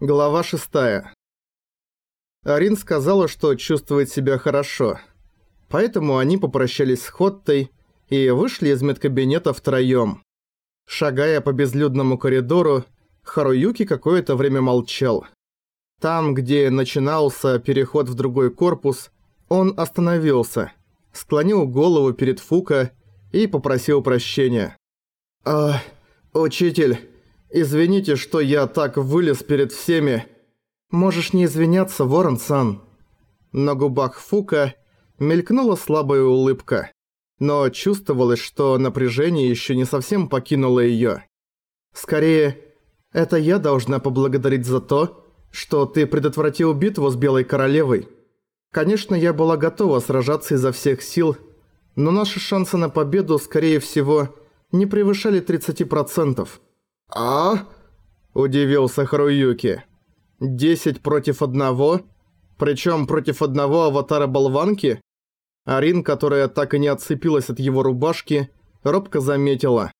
Глава 6. Арин сказала, что чувствует себя хорошо. Поэтому они попрощались с Хоттой и вышли из медкабинета втроём. Шагая по безлюдному коридору, Харуюки какое-то время молчал. Там, где начинался переход в другой корпус, он остановился, склонил голову перед Фука и попросил прощения. «А, учитель...» Извините, что я так вылез перед всеми. Можешь не извиняться, Ворон-сан. На губах Фука мелькнула слабая улыбка, но чувствовалось, что напряжение еще не совсем покинуло её. Скорее, это я должна поблагодарить за то, что ты предотвратил битву с Белой Королевой. Конечно, я была готова сражаться изо всех сил, но наши шансы на победу, скорее всего, не превышали 30%. «А?» – удивился Харуюки. «Десять против одного? Причем против одного аватара-болванки?» Арин, которая так и не отцепилась от его рубашки, робко заметила.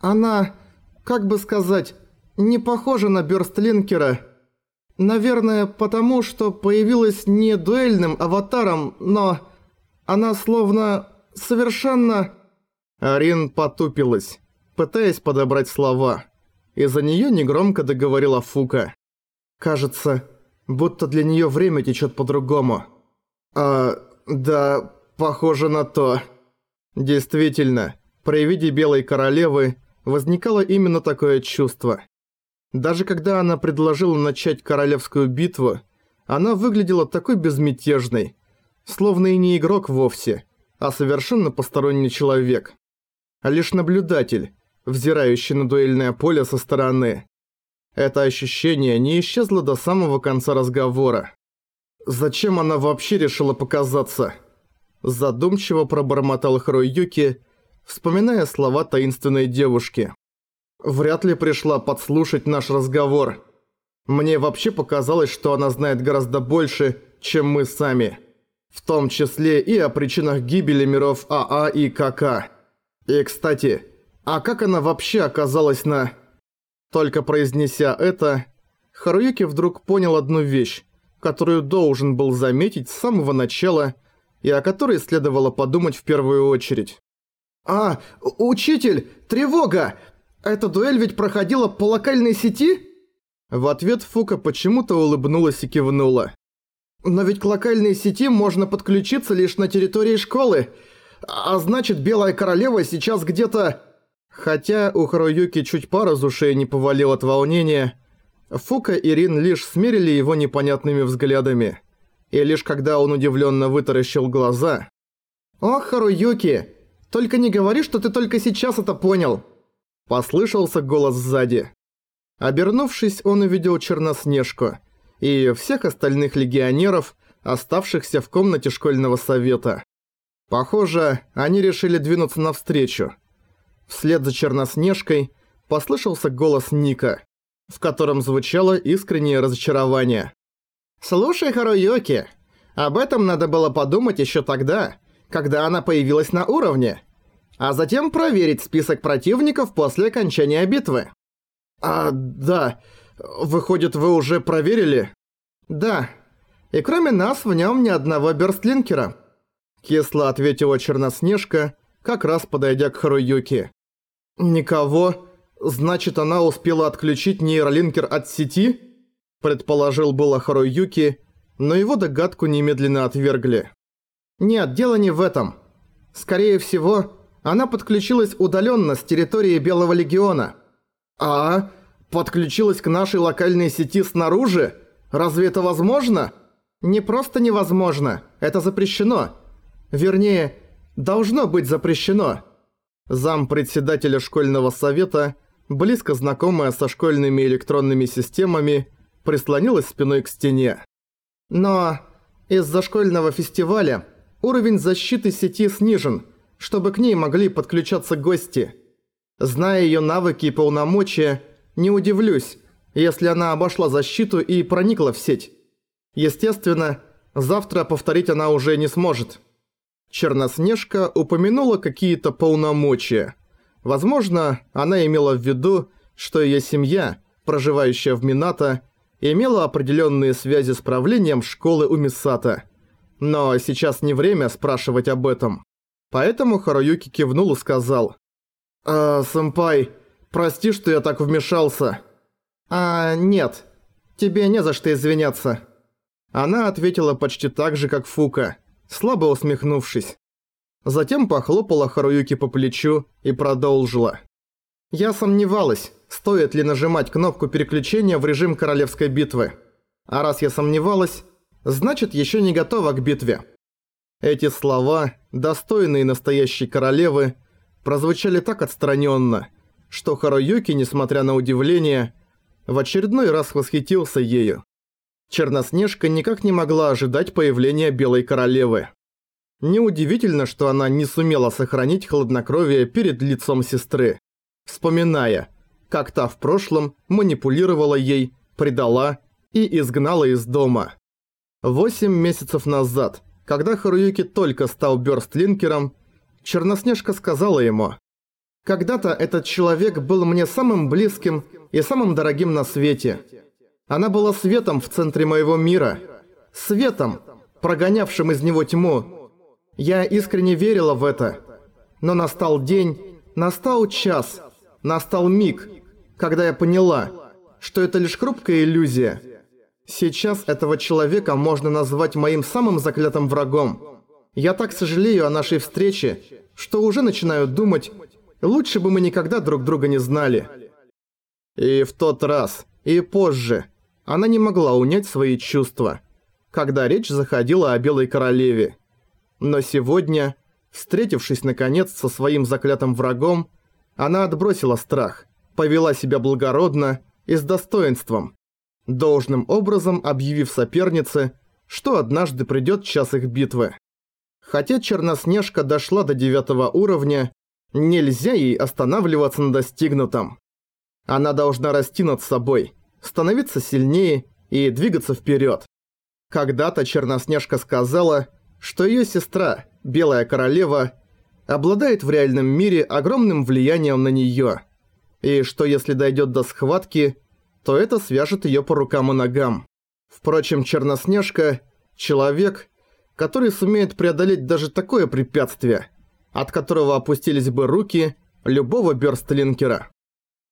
«Она, как бы сказать, не похожа на Бёрстлинкера. Наверное, потому что появилась не дуэльным аватаром, но она словно совершенно...» Арин потупилась, пытаясь подобрать слова и за неё негромко договорила Фука. «Кажется, будто для неё время течёт по-другому». «А, да, похоже на то». Действительно, при виде Белой Королевы возникало именно такое чувство. Даже когда она предложила начать королевскую битву, она выглядела такой безмятежной, словно и не игрок вовсе, а совершенно посторонний человек. Лишь наблюдатель, взирающий на дуэльное поле со стороны. Это ощущение не исчезло до самого конца разговора. Зачем она вообще решила показаться? Задумчиво пробормотал Харуюки, вспоминая слова таинственной девушки. Вряд ли пришла подслушать наш разговор. Мне вообще показалось, что она знает гораздо больше, чем мы сами. В том числе и о причинах гибели миров АА а и КК. И, кстати, а как она вообще оказалась на... Только произнеся это, Харуюки вдруг понял одну вещь, которую должен был заметить с самого начала и о которой следовало подумать в первую очередь. «А, учитель, тревога! Эта дуэль ведь проходила по локальной сети?» В ответ Фука почему-то улыбнулась и кивнула. «Но ведь к локальной сети можно подключиться лишь на территории школы, а значит Белая Королева сейчас где-то...» Хотя у Харуюки чуть пара из ушей не повалил от волнения, Фука и Рин лишь смерили его непонятными взглядами. И лишь когда он удивленно вытаращил глаза... «О, Харуюки! Только не говори, что ты только сейчас это понял!» Послышался голос сзади. Обернувшись, он увидел Черноснежку и всех остальных легионеров, оставшихся в комнате школьного совета. Похоже, они решили двинуться навстречу. Вслед за Черноснежкой послышался голос Ника, в котором звучало искреннее разочарование. «Слушай, Харуюки, об этом надо было подумать еще тогда, когда она появилась на уровне, а затем проверить список противников после окончания битвы». «А, да, выходит, вы уже проверили?» «Да, и кроме нас в нем ни одного бёрстлинкера», кисло ответила Черноснежка, как раз подойдя к Харуюки. «Никого? Значит, она успела отключить нейролинкер от сети?» Предположил было Харуюки, но его догадку немедленно отвергли. «Нет, дело не в этом. Скорее всего, она подключилась удаленно с территории Белого Легиона. А? Подключилась к нашей локальной сети снаружи? Разве это возможно?» «Не просто невозможно, это запрещено. Вернее, должно быть запрещено». Зам председателя школьного совета, близко знакомая со школьными электронными системами, прислонилась спиной к стене. Но из-за школьного фестиваля уровень защиты сети снижен, чтобы к ней могли подключаться гости. Зная ее навыки и полномочия, не удивлюсь, если она обошла защиту и проникла в сеть. Естественно, завтра повторить она уже не сможет. Черноснежка упомянула какие-то полномочия. Возможно, она имела в виду, что её семья, проживающая в Минато, имела определенные связи с правлением школы у Мисата. Но сейчас не время спрашивать об этом. Поэтому Харуюки кивнул и сказал. «А, сэмпай, прости, что я так вмешался». «А, нет, тебе не за что извиняться». Она ответила почти так же, как Фука, слабо усмехнувшись. Затем похлопала Харуюки по плечу и продолжила. «Я сомневалась, стоит ли нажимать кнопку переключения в режим королевской битвы. А раз я сомневалась, значит еще не готова к битве». Эти слова, достойные настоящей королевы, прозвучали так отстраненно, что Харуюки, несмотря на удивление, в очередной раз восхитился ею. Черноснежка никак не могла ожидать появления Белой Королевы. Неудивительно, что она не сумела сохранить хладнокровие перед лицом сестры, вспоминая, как та в прошлом манипулировала ей, предала и изгнала из дома. Восемь месяцев назад, когда Харуюки только стал бёрстлинкером, Черноснежка сказала ему «Когда-то этот человек был мне самым близким и самым дорогим на свете. Она была светом в центре моего мира. Светом, прогонявшим из него тьму. Я искренне верила в это. Но настал день, настал час, настал миг, когда я поняла, что это лишь хрупкая иллюзия. Сейчас этого человека можно назвать моим самым заклятым врагом. Я так сожалею о нашей встрече, что уже начинаю думать, лучше бы мы никогда друг друга не знали. И в тот раз, и позже – она не могла унять свои чувства, когда речь заходила о Белой Королеве. Но сегодня, встретившись наконец со своим заклятым врагом, она отбросила страх, повела себя благородно и с достоинством, должным образом объявив сопернице, что однажды придёт час их битвы. Хотя Черноснежка дошла до девятого уровня, нельзя ей останавливаться на достигнутом. Она должна расти над собой – становиться сильнее и двигаться вперед. Когда-то Черноснежка сказала, что ее сестра, Белая Королева, обладает в реальном мире огромным влиянием на нее, и что если дойдет до схватки, то это свяжет ее по рукам и ногам. Впрочем, Черноснежка – человек, который сумеет преодолеть даже такое препятствие, от которого опустились бы руки любого бёрстлинкера.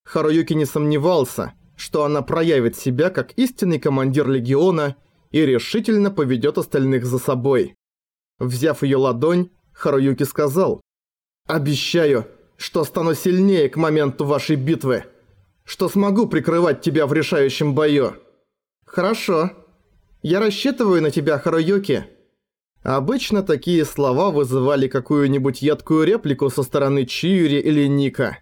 Харуюки не сомневался – что она проявит себя как истинный командир легиона и решительно поведет остальных за собой. Взяв ее ладонь, Харуюки сказал «Обещаю, что стану сильнее к моменту вашей битвы, что смогу прикрывать тебя в решающем бою». «Хорошо. Я рассчитываю на тебя, Харуюки». Обычно такие слова вызывали какую-нибудь едкую реплику со стороны Чиури или Ника.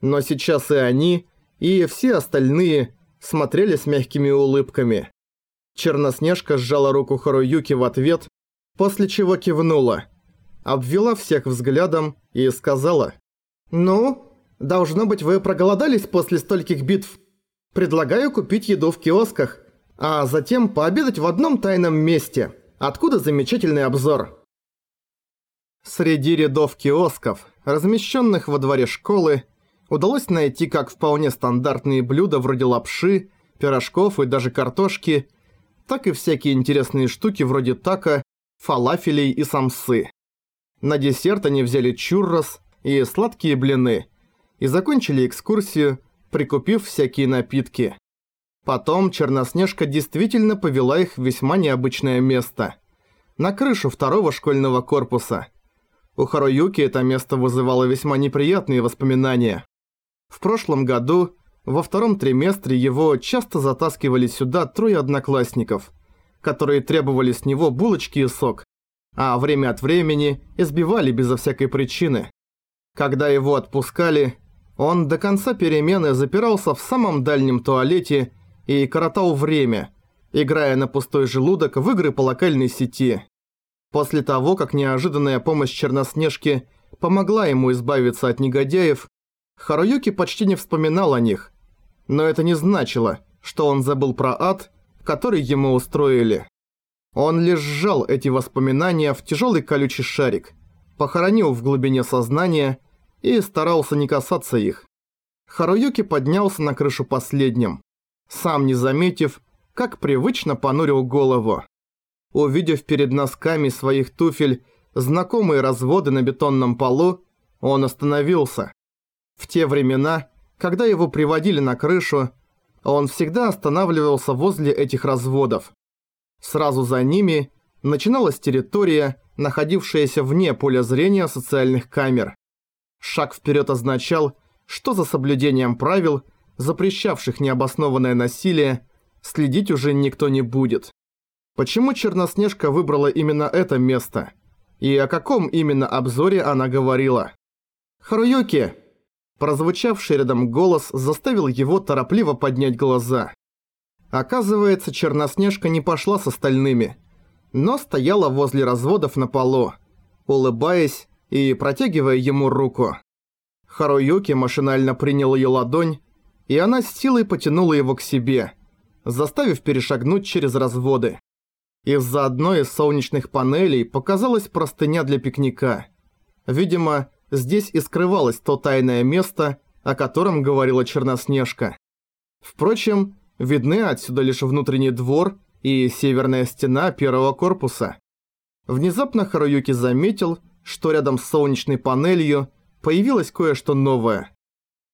Но сейчас и они, и все остальные смотрели с мягкими улыбками. Черноснежка сжала руку Харуюки в ответ, после чего кивнула, обвела всех взглядом и сказала «Ну, должно быть вы проголодались после стольких битв. Предлагаю купить еду в киосках, а затем пообедать в одном тайном месте, откуда замечательный обзор». Среди рядов киосков, размещенных во дворе школы, удалось найти как вполне стандартные блюда вроде лапши, пирожков и даже картошки, так и всякие интересные штуки вроде тако, фалафелей и самсы. На десерт они взяли чуррос и сладкие блины и закончили экскурсию, прикупив всякие напитки. Потом Черноснежка действительно повела их в весьма необычное место. На крышу второго школьного корпуса. У Харуюки это место вызывало весьма неприятные воспоминания. В прошлом году, во втором триместре его часто затаскивали сюда трое одноклассников, которые требовали с него булочки и сок, а время от времени избивали безо всякой причины. Когда его отпускали, он до конца перемены запирался в самом дальнем туалете и коротал время, играя на пустой желудок в игры по локальной сети. После того, как неожиданная помощь Черноснежки помогла ему избавиться от негодяев, Харуюки почти не вспоминал о них. Но это не значило, что он забыл про ад, который ему устроили. Он лишь сжал эти воспоминания в тяжелый колючий шарик, похоронил в глубине сознания и старался не касаться их. Харуюки поднялся на крышу последним, сам не заметив, как привычно понурил голову. Увидев перед носками своих туфель знакомые разводы на бетонном полу, он остановился. В те времена, когда его приводили на крышу, он всегда останавливался возле этих разводов. Сразу за ними начиналась территория, находившаяся вне поля зрения социальных камер. Шаг вперед означал, что за соблюдением правил, запрещавших необоснованное насилие, следить уже никто не будет. Почему Черноснежка выбрала именно это место? И о каком именно обзоре она говорила? «Харуюки!» Прозвучавший рядом голос заставил его торопливо поднять глаза. Оказывается, Черноснежка не пошла с остальными, но стояла возле разводов на полу, улыбаясь и протягивая ему руку. Харуюки машинально принял ее ладонь, и она с силой потянула его к себе, заставив перешагнуть через разводы. Из-за одной из солнечных панелей показалась простыня для пикника. Видимо, здесь и скрывалось то тайное место, о котором говорила Черноснежка. Впрочем, видны отсюда лишь внутренний двор и северная стена первого корпуса. Внезапно Харуюки заметил, что рядом с солнечной панелью появилось кое-что новое.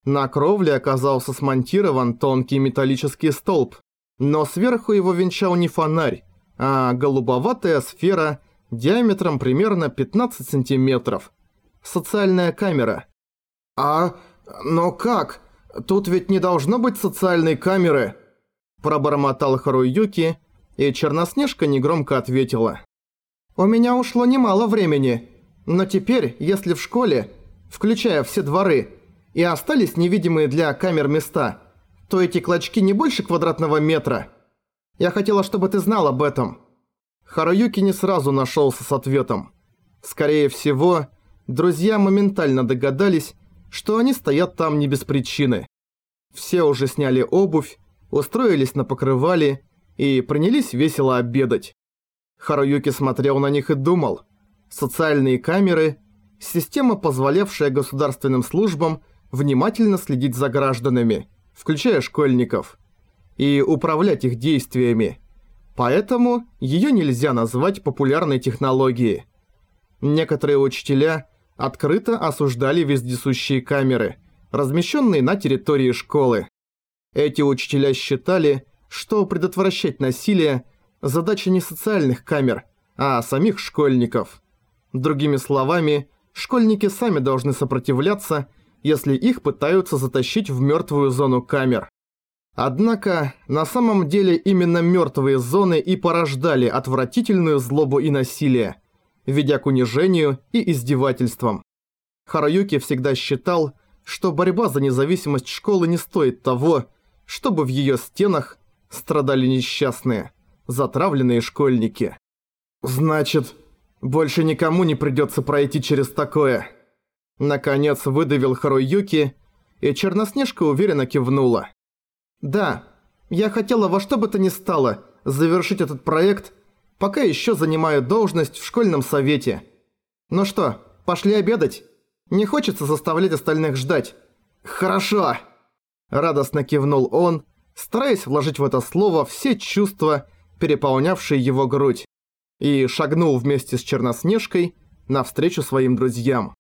На кровле оказался смонтирован тонкий металлический столб, но сверху его венчал не фонарь, а голубоватая сфера диаметром примерно 15 сантиметров. Социальная камера. «А... но как? Тут ведь не должно быть социальной камеры!» Пробормотал Харуюки, и Черноснежка негромко ответила. «У меня ушло немало времени, но теперь, если в школе включая все дворы, и остались невидимые для камер места, то эти клочки не больше квадратного метра. Я хотела, чтобы ты знал об этом». Харуюки не сразу нашелся с ответом. Скорее всего, друзья моментально догадались, что они стоят там не без причины. Все уже сняли обувь, устроились на покрывале и принялись весело обедать. Харуюки смотрел на них и думал. Социальные камеры Система, позволявшая государственным службам внимательно следить за гражданами, включая школьников, и управлять их действиями. Поэтому ее нельзя назвать популярной технологией. Некоторые учителя открыто осуждали вездесущие камеры, размещенные на территории школы. Эти учителя считали, что предотвращать насилие – задача не социальных камер, а самих школьников. Другими словами – школьники сами должны сопротивляться, если их пытаются затащить в мертвую зону камер. Однако, на самом деле именно мертвые зоны и порождали отвратительную злобу и насилие, ведя к унижению и издевательствам. Хараюки всегда считал, что борьба за независимость школы не стоит того, чтобы в ее стенах страдали несчастные, затравленные школьники. «Значит, больше никому не придется пройти через такое. Наконец выдавил Харуюки, и Черноснежка уверенно кивнула. Да, я хотела во что бы то ни стало завершить этот проект, пока еще занимаю должность в школьном совете. Ну что, пошли обедать? Не хочется заставлять остальных ждать. Хорошо. Радостно кивнул он, стараясь вложить в это слово все чувства, переполнявшие его грудь и шагнул вместе с Черноснежкой навстречу своим друзьям.